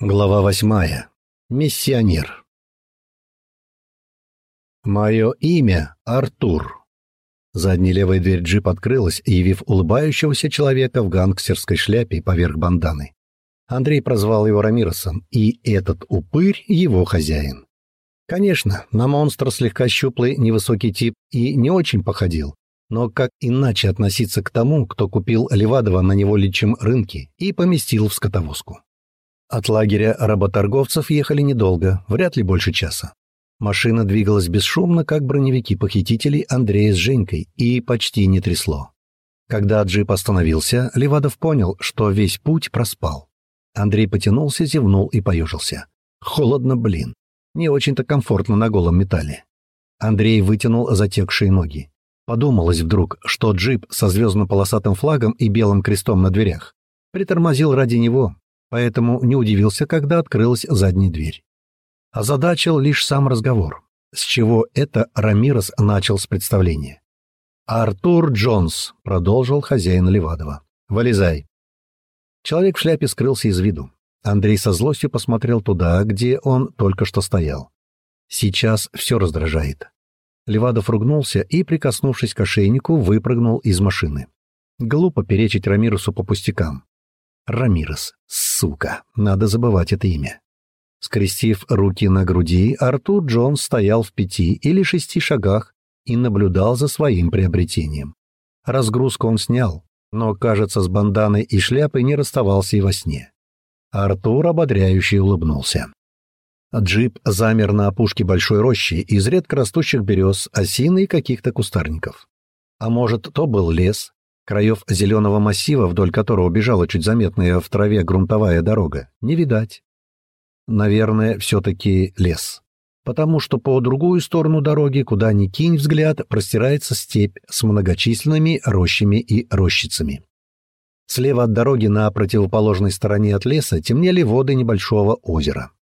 Глава восьмая. Миссионер. Мое имя Артур. Задняя левая дверь джип открылась, явив улыбающегося человека в гангстерской шляпе поверх банданы. Андрей прозвал его Рамиросом, и этот упырь — его хозяин. Конечно, на монстра слегка щуплый невысокий тип и не очень походил, но как иначе относиться к тому, кто купил Левадова на неволичьем рынке и поместил в скотовозку? От лагеря работорговцев ехали недолго, вряд ли больше часа. Машина двигалась бесшумно, как броневики похитителей Андрея с Женькой, и почти не трясло. Когда джип остановился, Левадов понял, что весь путь проспал. Андрей потянулся, зевнул и поежился. Холодно, блин. Не очень-то комфортно на голом металле. Андрей вытянул затекшие ноги. Подумалось вдруг, что джип со звездно-полосатым флагом и белым крестом на дверях притормозил ради него, поэтому не удивился, когда открылась задняя дверь. Озадачил лишь сам разговор, с чего это Рамирос начал с представления. «Артур Джонс», — продолжил хозяин Левадова. «Вылезай». Человек в шляпе скрылся из виду. Андрей со злостью посмотрел туда, где он только что стоял. Сейчас все раздражает. Левадов ругнулся и, прикоснувшись к ошейнику, выпрыгнул из машины. Глупо перечить Рамирусу по пустякам. Рамирес. Сука, надо забывать это имя. Скрестив руки на груди, Артур Джонс стоял в пяти или шести шагах и наблюдал за своим приобретением. Разгрузку он снял, но, кажется, с банданой и шляпой не расставался и во сне. Артур ободряюще улыбнулся. Джип замер на опушке большой рощи из редко растущих берез, осины и каких-то кустарников. А может, то был лес, Краев зеленого массива, вдоль которого бежала чуть заметная в траве грунтовая дорога, не видать. Наверное, все-таки лес. Потому что по другую сторону дороги, куда ни кинь взгляд, простирается степь с многочисленными рощами и рощицами. Слева от дороги на противоположной стороне от леса темнели воды небольшого озера.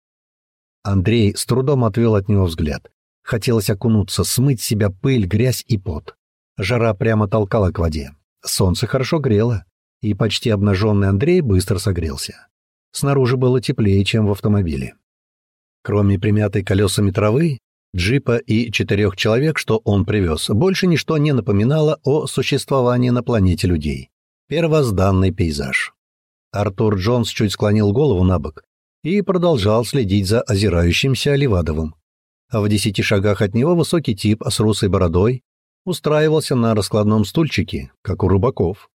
Андрей с трудом отвел от него взгляд. Хотелось окунуться, смыть себя пыль, грязь и пот. Жара прямо толкала к воде. Солнце хорошо грело, и почти обнаженный Андрей быстро согрелся. Снаружи было теплее, чем в автомобиле. Кроме примятой колесами травы, джипа и четырех человек, что он привез, больше ничто не напоминало о существовании на планете людей. Первозданный пейзаж. Артур Джонс чуть склонил голову на бок и продолжал следить за озирающимся Левадовым. В десяти шагах от него высокий тип с русой бородой устраивался на раскладном стульчике, как у рыбаков.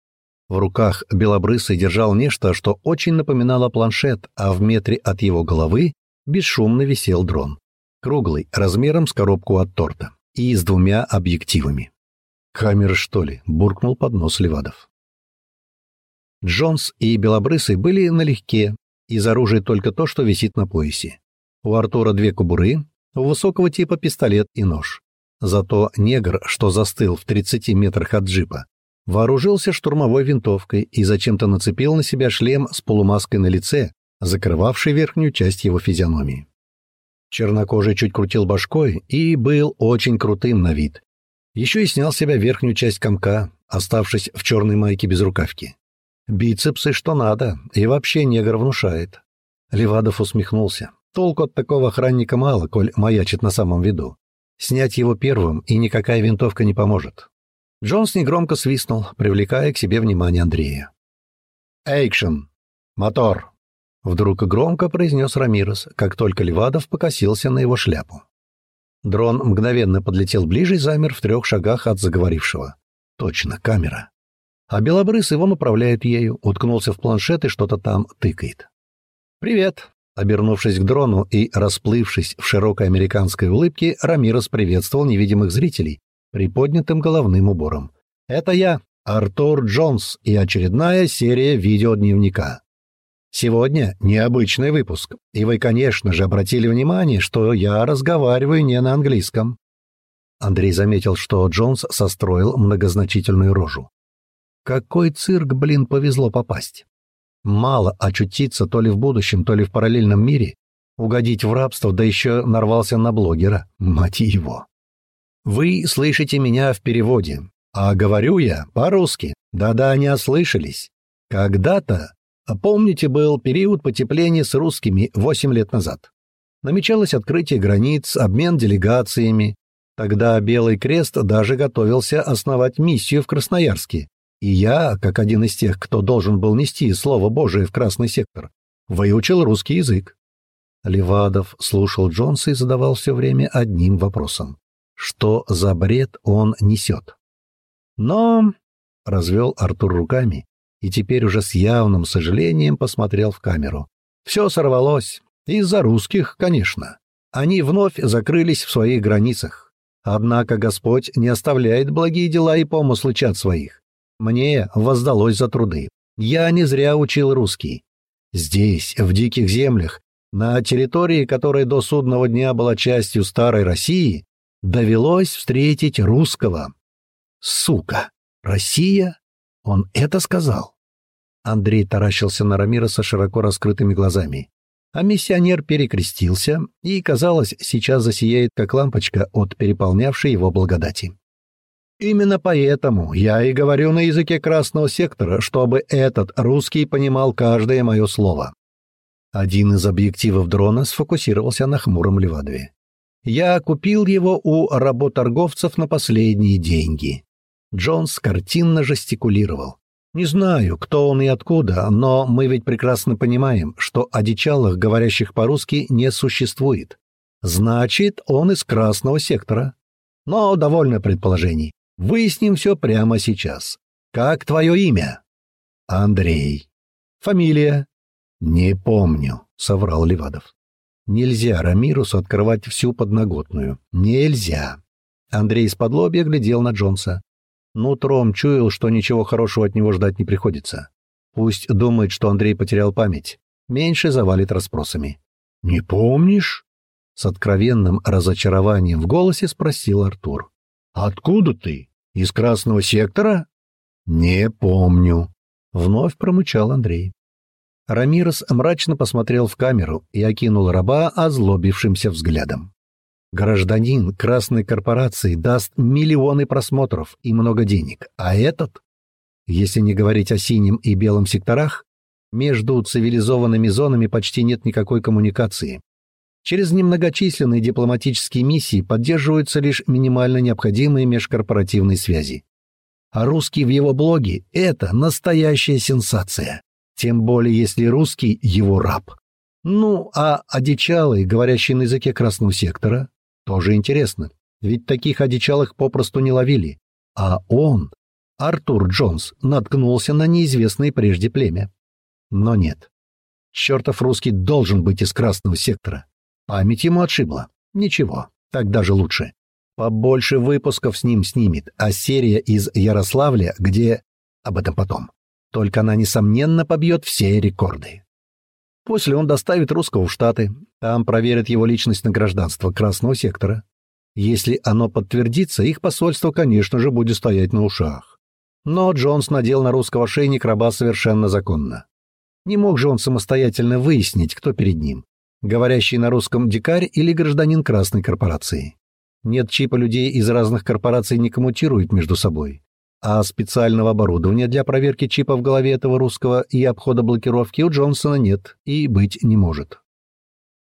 В руках белобрысый держал нечто, что очень напоминало планшет, а в метре от его головы бесшумно висел дрон. Круглый, размером с коробку от торта, и с двумя объективами. «Камера, что ли?» — буркнул под нос Левадов. Джонс и Белобрысый были налегке, из оружия только то, что висит на поясе. У Артура две кобуры, у высокого типа пистолет и нож. Зато негр, что застыл в 30 метрах от джипа, вооружился штурмовой винтовкой и зачем-то нацепил на себя шлем с полумаской на лице, закрывавший верхнюю часть его физиономии. Чернокожий чуть крутил башкой и был очень крутым на вид. Еще и снял с себя верхнюю часть комка, оставшись в черной майке-безрукавке. Бицепсы что надо, и вообще негр внушает. Левадов усмехнулся. Толку от такого охранника мало, коль маячит на самом виду. Снять его первым, и никакая винтовка не поможет. Джонс негромко свистнул, привлекая к себе внимание Андрея. «Action! Мотор!» Вдруг громко произнес Рамирес, как только Левадов покосился на его шляпу. Дрон мгновенно подлетел ближе и замер в трех шагах от заговорившего. Точно, камера. А Белобрыс его направляет ею, уткнулся в планшет и что-то там тыкает. «Привет!» Обернувшись к дрону и расплывшись в широкой американской улыбке, Рамирос приветствовал невидимых зрителей приподнятым головным убором. «Это я, Артур Джонс, и очередная серия видеодневника. Сегодня необычный выпуск, и вы, конечно же, обратили внимание, что я разговариваю не на английском». Андрей заметил, что Джонс состроил многозначительную рожу. «Какой цирк, блин, повезло попасть!» Мало очутиться то ли в будущем, то ли в параллельном мире, угодить в рабство, да еще нарвался на блогера, мать его. Вы слышите меня в переводе, а говорю я по-русски. Да-да, не ослышались. Когда-то Помните, был период потепления с русскими 8 лет назад. Намечалось открытие границ, обмен делегациями. Тогда Белый Крест даже готовился основать миссию в Красноярске. И я, как один из тех, кто должен был нести Слово Божие в Красный сектор, выучил русский язык. Левадов слушал Джонса и задавал все время одним вопросом. Что за бред он несет? Но, — развел Артур руками, и теперь уже с явным сожалением посмотрел в камеру. Все сорвалось. Из-за русских, конечно. Они вновь закрылись в своих границах. Однако Господь не оставляет благие дела и помыслы чад своих. Мне воздалось за труды. Я не зря учил русский. Здесь, в диких землях, на территории, которая до судного дня была частью старой России, довелось встретить русского. Сука! Россия? Он это сказал? Андрей таращился на Рамира со широко раскрытыми глазами. А миссионер перекрестился и, казалось, сейчас засияет, как лампочка от переполнявшей его благодати. Именно поэтому я и говорю на языке красного сектора, чтобы этот русский понимал каждое мое слово. Один из объективов дрона сфокусировался на хмуром Левадове. Я купил его у работорговцев на последние деньги. Джонс картинно жестикулировал. Не знаю, кто он и откуда, но мы ведь прекрасно понимаем, что одичалых, говорящих по-русски, не существует. Значит, он из красного сектора. Но довольно предположений. Выясним все прямо сейчас. Как твое имя? Андрей. Фамилия? Не помню, соврал Левадов. Нельзя Рамирусу открывать всю подноготную. Нельзя. Андрей из-под лобья глядел на Джонса. Нутром чуял, что ничего хорошего от него ждать не приходится. Пусть думает, что Андрей потерял память. Меньше завалит расспросами. «Не помнишь?» С откровенным разочарованием в голосе спросил Артур. «Откуда ты? Из Красного сектора?» «Не помню», — вновь промычал Андрей. Рамирес мрачно посмотрел в камеру и окинул раба озлобившимся взглядом. Гражданин красной корпорации даст миллионы просмотров и много денег, а этот, если не говорить о синем и белом секторах, между цивилизованными зонами почти нет никакой коммуникации. Через немногочисленные дипломатические миссии поддерживаются лишь минимально необходимые межкорпоративные связи. А русский в его блоге — это настоящая сенсация. Тем более, если русский — его раб. Ну, а одичалый, говорящий на языке красного сектора, тоже интересно. Ведь таких одичалых попросту не ловили. А он, Артур Джонс, наткнулся на неизвестное прежде племя. Но нет. Чертов русский должен быть из красного сектора. Память ему отшибла. Ничего, так даже лучше. Побольше выпусков с ним снимет, а серия из Ярославля, где... Об этом потом. Только она, несомненно, побьет все рекорды. После он доставит русского в Штаты, там проверят его личность на гражданство Красного сектора. Если оно подтвердится, их посольство, конечно же, будет стоять на ушах. Но Джонс надел на русского шейник раба совершенно законно. Не мог же он самостоятельно выяснить, кто перед ним, говорящий на русском дикарь или гражданин Красной корпорации. Нет чипа людей из разных корпораций не коммутируют между собой а специального оборудования для проверки чипа в голове этого русского и обхода блокировки у Джонсона нет и быть не может.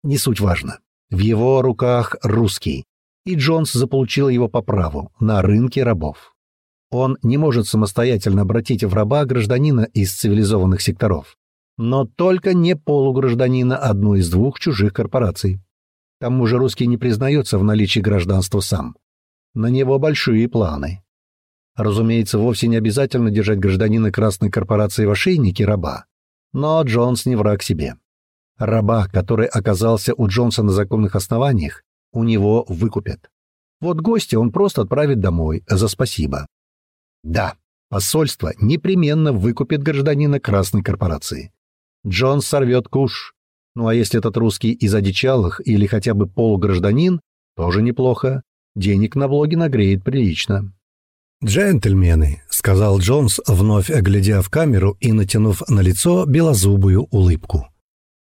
Не суть важно. В его руках русский, и Джонс заполучил его по праву на рынке рабов. Он не может самостоятельно обратить в раба гражданина из цивилизованных секторов, но только не полугражданина одной из двух чужих корпораций. К тому же русский не признается в наличии гражданства сам. На него большие планы. Разумеется, вовсе не обязательно держать гражданина красной корпорации в ошейнике раба. Но Джонс не враг себе. Раба, который оказался у Джонса на законных основаниях, у него выкупят. Вот гостя он просто отправит домой за спасибо. Да, посольство непременно выкупит гражданина красной корпорации. Джонс сорвет куш. Ну а если этот русский из одичалых или хотя бы полугражданин, тоже неплохо. Денег на блоге нагреет прилично. «Джентльмены», — сказал Джонс, вновь оглядя в камеру и натянув на лицо белозубую улыбку.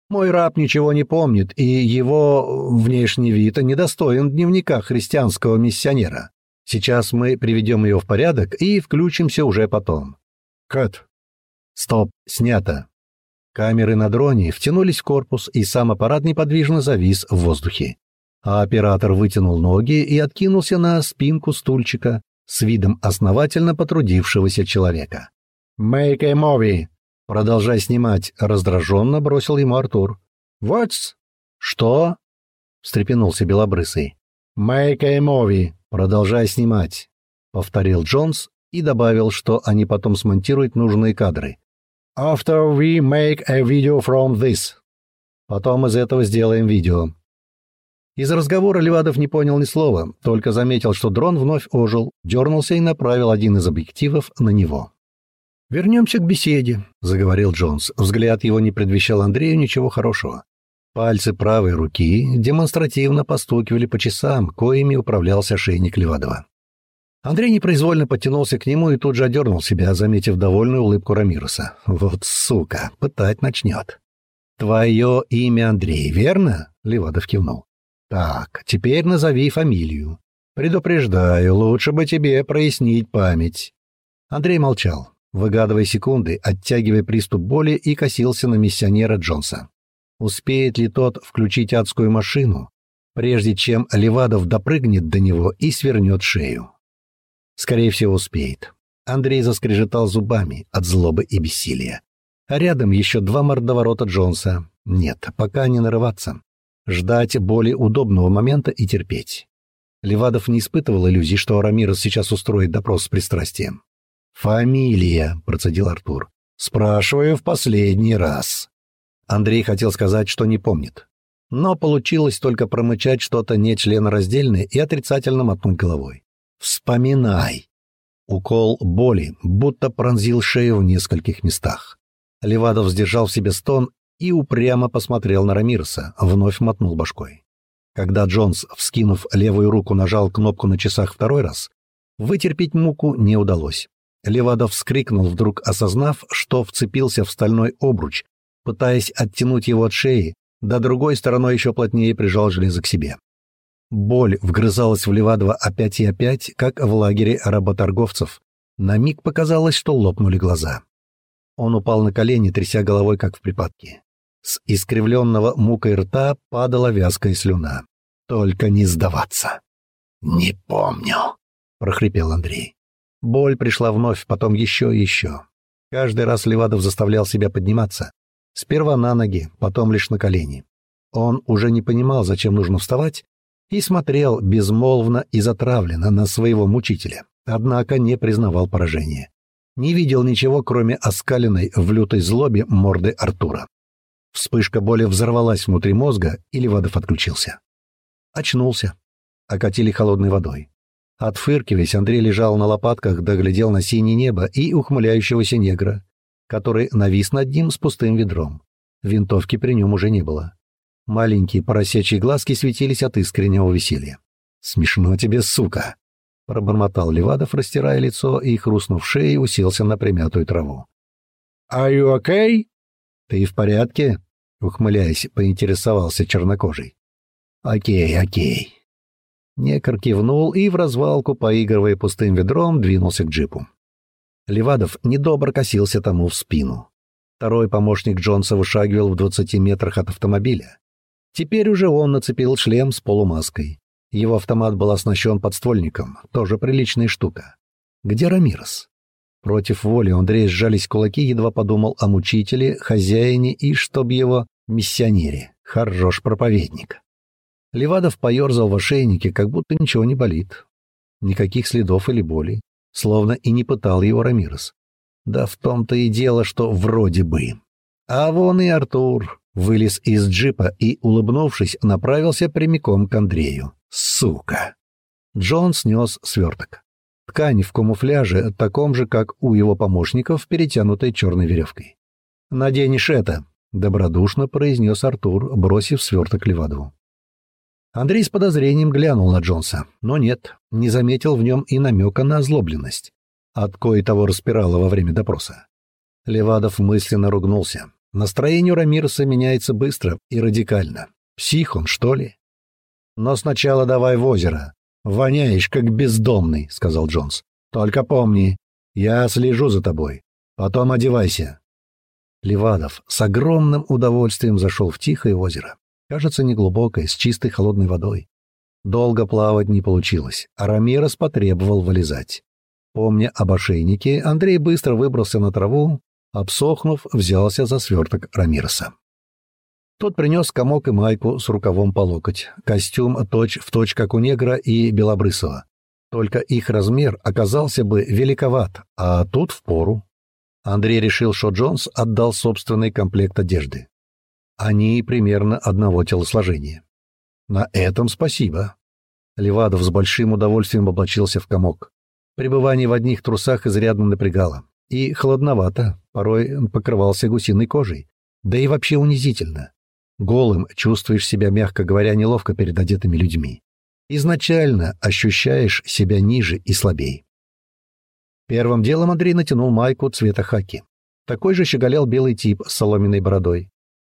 «Мой раб ничего не помнит, и его внешний вид недостоин дневника христианского миссионера. Сейчас мы приведем ее в порядок и включимся уже потом». «Кэт». «Стоп, снято». Камеры на дроне втянулись в корпус, и сам аппарат неподвижно завис в воздухе. А оператор вытянул ноги и откинулся на спинку стульчика с видом основательно потрудившегося человека. «Make a movie!» «Продолжай снимать», — раздраженно бросил ему Артур. «What's?» «Что?» — встрепенулся Белобрысый. «Make a movie!» «Продолжай снимать», — повторил Джонс и добавил, что они потом смонтируют нужные кадры. «After we make a video from this». «Потом из этого сделаем видео». Из разговора Левадов не понял ни слова, только заметил, что дрон вновь ожил, дернулся и направил один из объективов на него. «Вернемся к беседе», — заговорил Джонс. Взгляд его не предвещал Андрею ничего хорошего. Пальцы правой руки демонстративно постукивали по часам, коими управлялся шейник Левадова. Андрей непроизвольно подтянулся к нему и тут же одернул себя, заметив довольную улыбку Рамироса. «Вот сука, пытать начнет». «Твое имя Андрей, верно?» — Левадов кивнул. «Так, теперь назови фамилию. Предупреждаю, лучше бы тебе прояснить память». Андрей молчал, выгадывая секунды, оттягивая приступ боли и косился на миссионера Джонса. Успеет ли тот включить адскую машину, прежде чем Левадов допрыгнет до него и свернет шею? Скорее всего, успеет. Андрей заскрежетал зубами от злобы и бессилия. А рядом еще два мордоворота Джонса. Нет, пока не нарываться. Ждать более удобного момента и терпеть. Левадов не испытывал иллюзий, что Арамирос сейчас устроит допрос с пристрастием. «Фамилия», — процедил Артур. «Спрашиваю в последний раз». Андрей хотел сказать, что не помнит. Но получилось только промычать что-то нечленораздельное и отрицательно мотнуть головой. «Вспоминай!» Укол боли будто пронзил шею в нескольких местах. Левадов сдержал в себе стон и упрямо посмотрел на Рамирса, вновь мотнул башкой. Когда Джонс, вскинув левую руку, нажал кнопку на часах второй раз, вытерпеть муку не удалось. Левадов вскрикнул, вдруг осознав, что вцепился в стальной обруч, пытаясь оттянуть его от шеи, да другой стороной еще плотнее прижал железо к себе. Боль вгрызалась в Левадова опять и опять, как в лагере работорговцев. На миг показалось, что лопнули глаза. Он упал на колени, тряся головой, как в припадке. С искривленного мукой рта падала вязкая слюна. «Только не сдаваться!» «Не помню», — прохрипел Андрей. Боль пришла вновь, потом еще и еще. Каждый раз Левадов заставлял себя подниматься, Сперва на ноги, потом лишь на колени. Он уже не понимал, зачем нужно вставать, и смотрел безмолвно и затравленно на своего мучителя, однако не признавал поражения. Не видел ничего, кроме оскаленной в лютой злобе морды Артура. Вспышка боли взорвалась внутри мозга, и Левадов отключился. Очнулся. Окатили холодной водой. Отфыркиваясь, Андрей лежал на лопатках, доглядел на синее небо и ухмыляющегося негра, который навис над ним с пустым ведром. Винтовки при нем уже не было. Маленькие поросячьи глазки светились от искреннего веселья. «Смешно тебе, сука!» — пробормотал Левадов, растирая лицо и, хрустнув шеей, уселся на примятую траву. «Are you okay?» «Ты в порядке?» — ухмыляясь, поинтересовался чернокожий. «Окей, окей». Некор кивнул и в развалку, поигрывая пустым ведром, двинулся к джипу. Левадов недобро косился тому в спину. Второй помощник Джонса вышагивал в двадцати метрах от автомобиля. Теперь уже он нацепил шлем с полумаской. Его автомат был оснащен подствольником, тоже приличная штука. Где Рамирос? Против воли Андрей сжались кулаки, едва подумал о мучителе, хозяине и, чтоб его, миссионере. Хорош проповедник. Левадов поерзал в ошейнике, как будто ничего не болит. Никаких следов или боли словно и не пытал его Рамирес. Да в том-то и дело, что вроде бы. А вон и Артур вылез из джипа и, улыбнувшись, направился прямиком к Андрею. Сука! Джон снес сверток. Ткань в камуфляже, таком же, как у его помощников, перетянутой черной веревкой. «Наденешь это», — добродушно произнес Артур, бросив сверток Леваду. Андрей с подозрением глянул на Джонса, но нет, не заметил в нем и намека на озлобленность, от кое того распирало во время допроса. Левадов мысленно ругнулся. Настроение у Рамирса меняется быстро и радикально. Псих он, что ли? «Но сначала давай в озеро. Воняешь, как бездомный», — сказал Джонс. «Только помни, я слежу за тобой. Потом одевайся». Левадов с огромным удовольствием зашел в тихое озеро. Кажется, неглубокое, с чистой холодной водой. Долго плавать не получилось, а Рамирос потребовал вылезать. Помня об ошейнике, Андрей быстро выбрался на траву, обсохнув, взялся за сверток Рамироса. Тот принес комок и майку с рукавом по локоть, костюм точь в точь, как у негра и белобрысого. Только их размер оказался бы великоват, а тут впору. Андрей решил, что Джонс отдал собственный комплект одежды. Они примерно одного телосложения. На этом спасибо. Левадов с большим удовольствием облачился в комок. Пребывание в одних трусах изрядно напрягало. И холодновато, порой покрывался гусиной кожей. Да и вообще унизительно. Голым чувствуешь себя, мягко говоря, неловко перед одетыми людьми. Изначально ощущаешь себя ниже и слабее. Первым делом Андрей натянул майку цвета хаки. Такой же щеголял белый тип с соломенной бородой.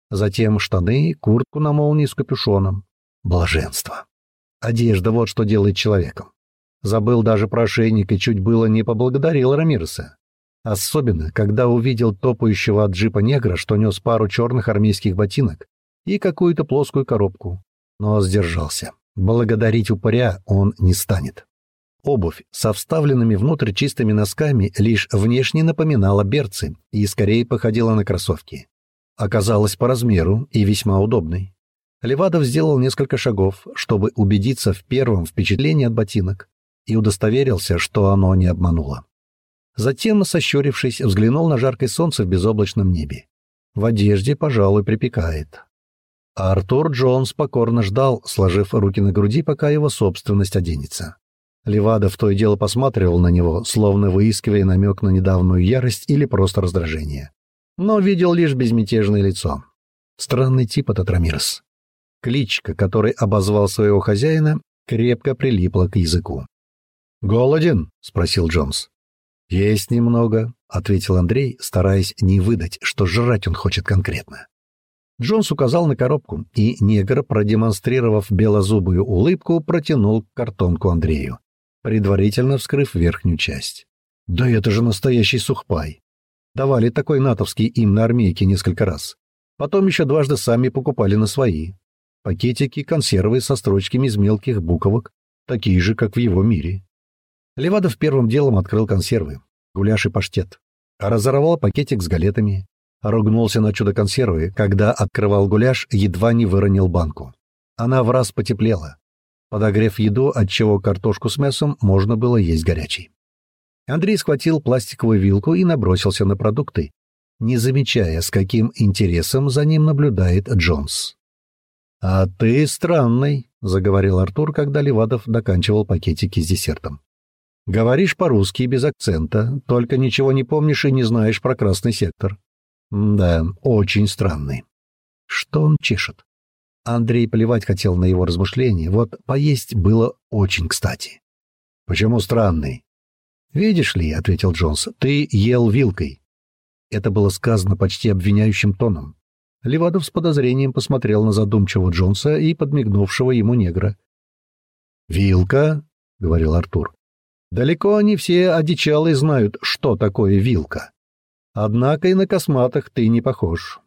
Затем штаны, куртку на молнии с капюшоном. Блаженство. Одежда — вот что делает человеком. Забыл даже про ошейник и чуть было не поблагодарил Рамиреса. Особенно, когда увидел топающего от джипа негра, что нес пару черных армейских ботинок и какую-то плоскую коробку. Но сдержался. Благодарить упыря он не станет. Обувь со вставленными внутрь чистыми носками лишь внешне напоминала берцы и скорее походила на кроссовки. Оказалась по размеру и весьма удобной. Левадов сделал несколько шагов, чтобы убедиться в первом впечатлении от ботинок, и удостоверился, что оно не обмануло. Затем, сощурившись, взглянул на жаркое солнце в безоблачном небе. В одежде, пожалуй, припекает. Артур Джонс покорно ждал, сложив руки на груди, пока его собственность оденется. Левадов то и дело посматривал на него, словно выискивая намек на недавнюю ярость или просто раздражение. Но видел лишь безмятежное лицо. Странный тип этот Рамирес. Кличка, которой обозвал своего хозяина, крепко прилипла к языку. «Голоден?» — спросил Джонс. «Есть немного», — ответил Андрей, стараясь не выдать, что жрать он хочет конкретно. Джонс указал на коробку, и негр, продемонстрировав белозубую улыбку, протянул картонку Андрею предварительно вскрыв верхнюю часть. Да это же настоящий сухпай. Давали такой натовский им на армейке несколько раз. Потом еще дважды сами покупали на свои. Пакетики, консервы со строчками из мелких буковок, такие же, как в его мире. Левадов первым делом открыл консервы, гуляш и паштет. Разорвал пакетик с галетами. Ругнулся на чудо-консервы, когда открывал гуляш, едва не выронил банку. Она в раз потеплела подогрев еду, отчего картошку с мясом можно было есть горячей. Андрей схватил пластиковую вилку и набросился на продукты, не замечая, с каким интересом за ним наблюдает Джонс. «А ты странный», — заговорил Артур, когда Левадов доканчивал пакетики с десертом. «Говоришь по-русски без акцента, только ничего не помнишь и не знаешь про красный сектор». «Да, очень странный». «Что он чешет?» Андрей плевать хотел на его размышления, вот поесть было очень кстати. «Почему странный?» «Видишь ли», — ответил Джонс, — «ты ел вилкой». Это было сказано почти обвиняющим тоном. Левадов с подозрением посмотрел на задумчивого Джонса и подмигнувшего ему негра. «Вилка?» — говорил Артур. «Далеко не все одичалые знают, что такое вилка. Однако и на косматых ты не похож».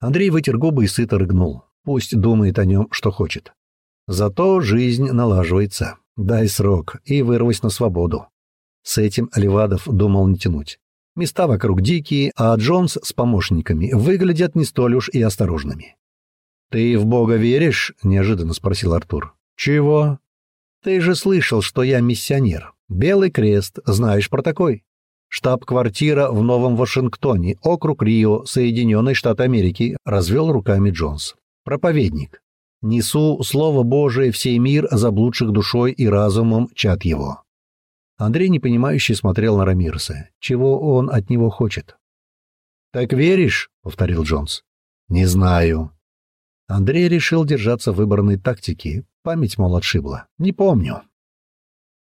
Андрей вытер губы и сыто рыгнул. Пусть думает о нем, что хочет. Зато жизнь налаживается. Дай срок и вырвись на свободу. С этим Левадов думал не тянуть. Места вокруг дикие, а Джонс с помощниками выглядят не столь уж и осторожными. «Ты в Бога веришь?» — неожиданно спросил Артур. «Чего?» «Ты же слышал, что я миссионер. Белый крест, знаешь про такой?» «Штаб-квартира в Новом Вашингтоне, округ Рио, Соединенные Штаты Америки», — развел руками Джонс проповедник. Несу Слово Божие в сей мир заблудших душой и разумом чад его». Андрей непонимающе смотрел на Рамирса. Чего он от него хочет? «Так веришь?» — повторил Джонс. «Не знаю». Андрей решил держаться выбранной тактики. Память, мол, отшибла. «Не помню».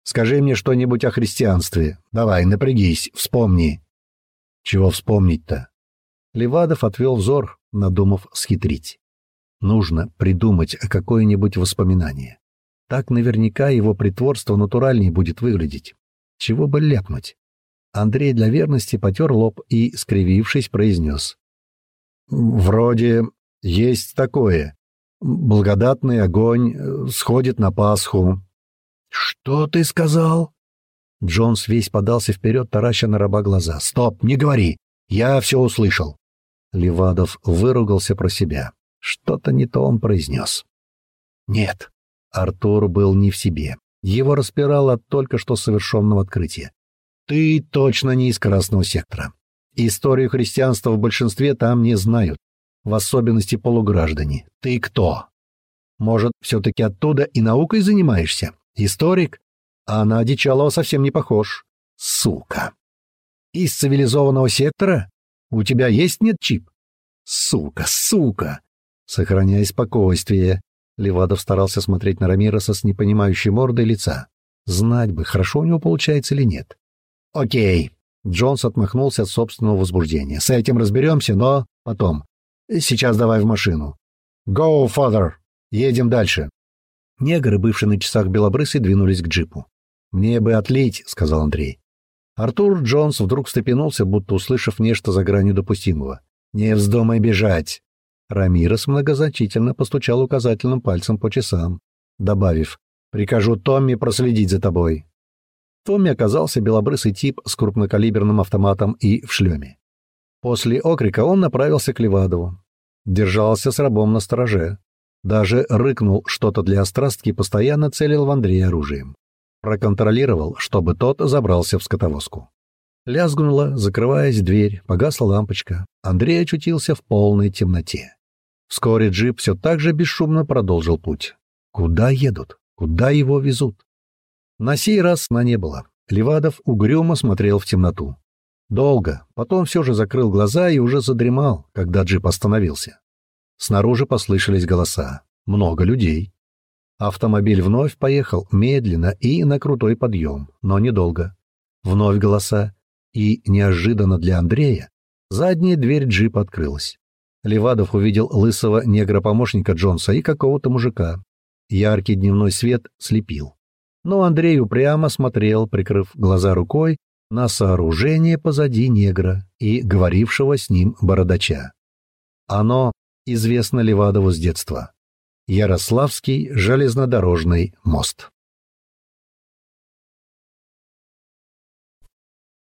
«Скажи мне что-нибудь о христианстве. Давай, напрягись, вспомни». «Чего вспомнить-то?» Левадов отвел взор, надумав схитрить. Нужно придумать какое-нибудь воспоминание. Так наверняка его притворство натуральнее будет выглядеть. Чего бы ляпнуть? Андрей для верности потер лоб и, скривившись, произнес. Вроде есть такое. Благодатный огонь э, сходит на Пасху. Что ты сказал? Джонс весь подался вперед, тараща на раба глаза. «Стоп, не говори! Я все услышал!» Левадов выругался про себя. Что-то не то он произнес. «Нет, Артур был не в себе. Его распирало от только что совершенного открытия. Ты точно не из Красного сектора. Историю христианства в большинстве там не знают, в особенности полуграждане. Ты кто? Может, все-таки оттуда и наукой занимаешься? Историк? А на Дичалова совсем не похож. Сука. Из цивилизованного сектора? У тебя есть нет чип? Сука, сука. Сохраняй спокойствие. Левадов старался смотреть на Рамироса с непонимающей мордой лица. Знать бы, хорошо у него получается или нет. «Окей». Джонс отмахнулся от собственного возбуждения. «С этим разберемся, но потом. Сейчас давай в машину». «Go, father!» «Едем дальше». Негры, бывшие на часах белобрысы, двинулись к джипу. «Мне бы отлить», — сказал Андрей. Артур Джонс вдруг встрепенулся, будто услышав нечто за гранью допустимого. «Не вздумай бежать!» Рамирес многозначительно постучал указательным пальцем по часам, добавив «Прикажу Томми проследить за тобой». Томми оказался белобрысый тип с крупнокалиберным автоматом и в шлеме. После окрика он направился к Левадову. Держался с рабом на стороже. Даже рыкнул что-то для острастки и постоянно целил в Андрея оружием. Проконтролировал, чтобы тот забрался в скотовозку. Лязгнула, закрываясь дверь, погасла лампочка. Андрей очутился в полной темноте. Вскоре джип все так же бесшумно продолжил путь. Куда едут? Куда его везут? На сей раз сна не было. Левадов угрюмо смотрел в темноту. Долго, потом все же закрыл глаза и уже задремал, когда джип остановился. Снаружи послышались голоса. Много людей. Автомобиль вновь поехал медленно и на крутой подъем, но недолго. Вновь голоса. И неожиданно для Андрея задняя дверь джипа открылась. Левадов увидел лысого негра-помощника Джонса и какого-то мужика. Яркий дневной свет слепил. Но Андрей упрямо смотрел, прикрыв глаза рукой, на сооружение позади негра и говорившего с ним бородача. Оно известно Левадову с детства. Ярославский железнодорожный мост.